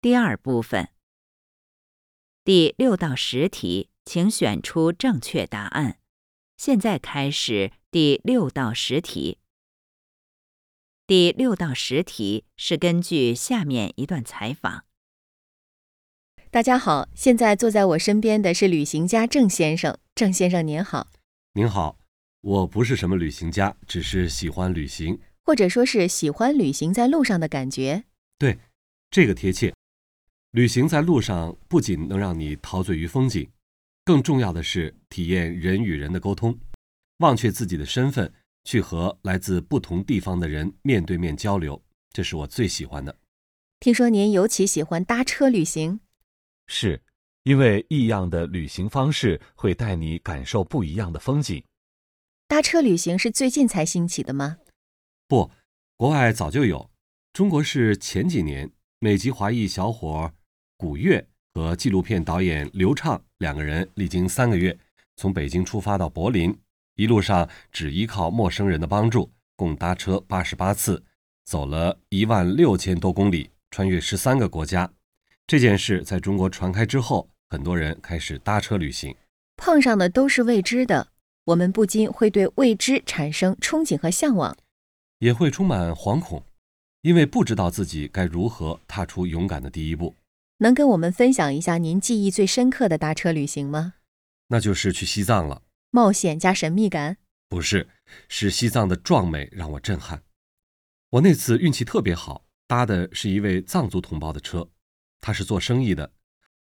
第二部分，第六到十题，请选出正确答案。现在开始第六到十题。第六到十题是根据下面一段采访。大家好，现在坐在我身边的是旅行家郑先生。郑先生您好，您好，我不是什么旅行家，只是喜欢旅行，或者说是喜欢旅行在路上的感觉。对，这个贴切。旅行在路上不仅能让你陶醉于风景，更重要的是体验人与人的沟通，忘却自己的身份，去和来自不同地方的人面对面交流，这是我最喜欢的。听说您尤其喜欢搭车旅行，是因为异样的旅行方式会带你感受不一样的风景。搭车旅行是最近才兴起的吗？不，国外早就有，中国是前几年美籍华裔小伙。古月和纪录片导演刘畅两个人历经三个月，从北京出发到柏林，一路上只依靠陌生人的帮助，共搭车八十八次，走了一万六千多公里，穿越十三个国家。这件事在中国传开之后，很多人开始搭车旅行。碰上的都是未知的，我们不禁会对未知产生憧憬和向往，也会充满惶恐，因为不知道自己该如何踏出勇敢的第一步。能跟我们分享一下您记忆最深刻的搭车旅行吗？那就是去西藏了。冒险加神秘感？不是，是西藏的壮美让我震撼。我那次运气特别好，搭的是一位藏族同胞的车，他是做生意的。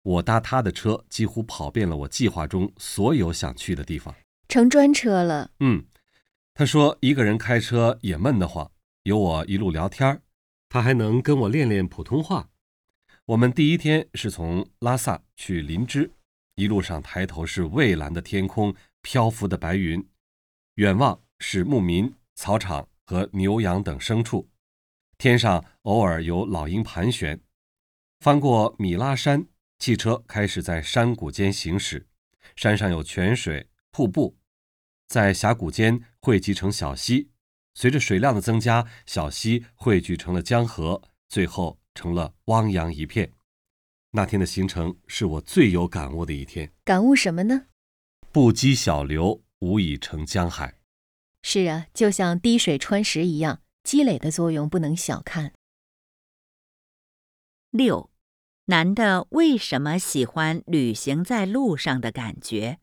我搭他的车，几乎跑遍了我计划中所有想去的地方。乘专车了？嗯。他说一个人开车也闷得慌，有我一路聊天他还能跟我练练普通话。我们第一天是从拉萨去林芝，一路上抬头是蔚蓝的天空，漂浮的白云，远望是牧民、草场和牛羊等牲畜，天上偶尔有老鹰盘旋。翻过米拉山，汽车开始在山谷间行驶，山上有泉水、瀑布，在峡谷间汇集成小溪，随着水量的增加，小溪汇聚成了江河，最后。成了汪洋一片。那天的行程是我最有感悟的一天。感悟什么呢？不积小流，无以成江海。是啊，就像滴水穿石一样，积累的作用不能小看。六，男的为什么喜欢旅行在路上的感觉？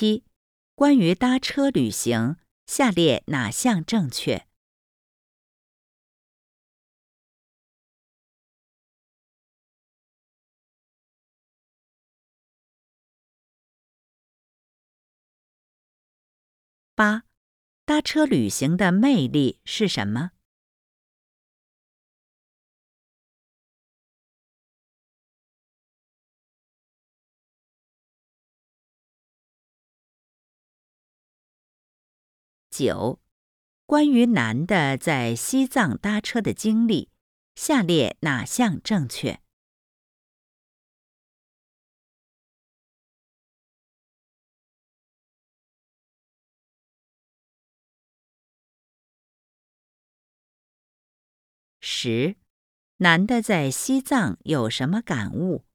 七，关于搭车旅行，下列哪项正确？八，搭车旅行的魅力是什么？九，关于男的在西藏搭车的经历，下列哪项正确？十，男的在西藏有什么感悟？